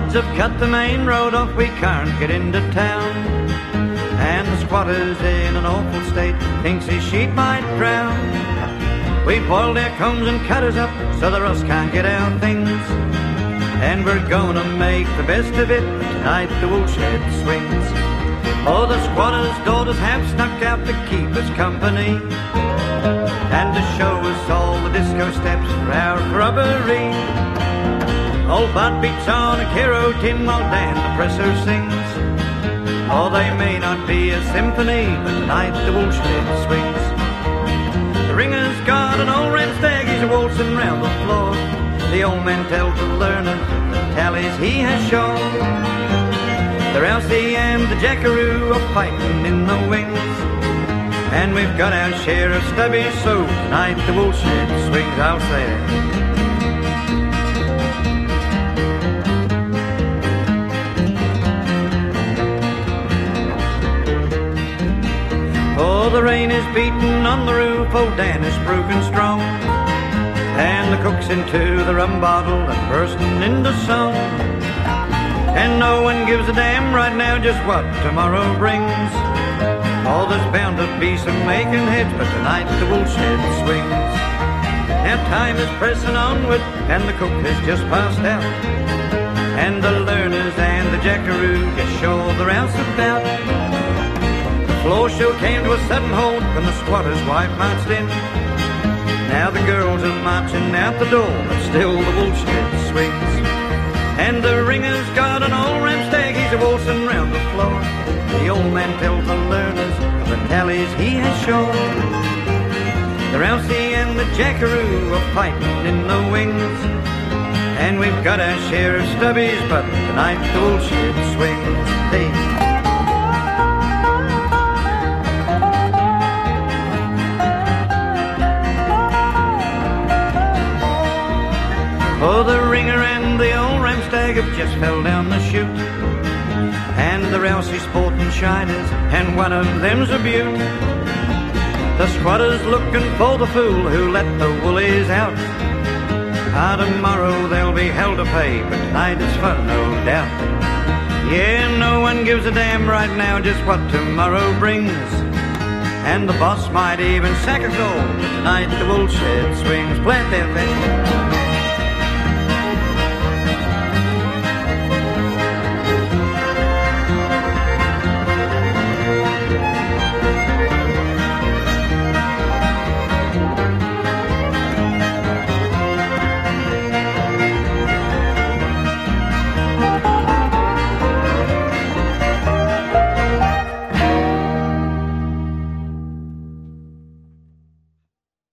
buds have cut the main road off, we can't get into town. And the squatter's in an awful state, thinks his sheep might drown. We've boiled their combs and cutters up so the rust can't get our things. And we're gonna make the best of it tonight the woolshed swings. Oh, the squatter's daughters have snuck out to keep us company. And to show us all the disco steps for our grubbery. Old Bud beats on a tin while Dan the presser sings. Oh, they may not be a symphony, but tonight the woolshed swings. The ringer's got an old red stag, he's waltzing round the floor. The old man tells the learners the tallies he has shown. The Rousey and the Jackaroo are fighting in the wings. And we've got our share of stubbies, so tonight the woolshed swings, I'll say The rain is beating on the roof, old Dan is broken strong. And the cook's into the rum bottle and bursting into song. And no one gives a damn right now just what tomorrow brings. Oh, there's bound to be some making heads, but tonight the woolshed swings. Now time is pressing onward, and the cook has just passed out. And the learners and the jackaroo just show the rouse about came to a sudden halt when the squatter's wife marched in. Now the girls are marching out the door, but still the woolshed swings. And the ringer's got an old ramstag, he's a waltzing round the floor. The old man tells the learners of the tallies he has shown. The Rousey and the Jackaroo are fighting in the wings. And we've got our share of stubbies, but tonight the woolshed swings. Hey. Oh, the ringer and the old ramstag have just fell down the chute. And the Rousey sporting shiners, and one of them's a beaut. The squatter's looking for the fool who let the woolies out. Ah, tomorrow they'll be hell to pay, but tonight is fun, no doubt. Yeah, no one gives a damn right now just what tomorrow brings. And the boss might even sack us all, but tonight the woolshed swings. Plant their thing.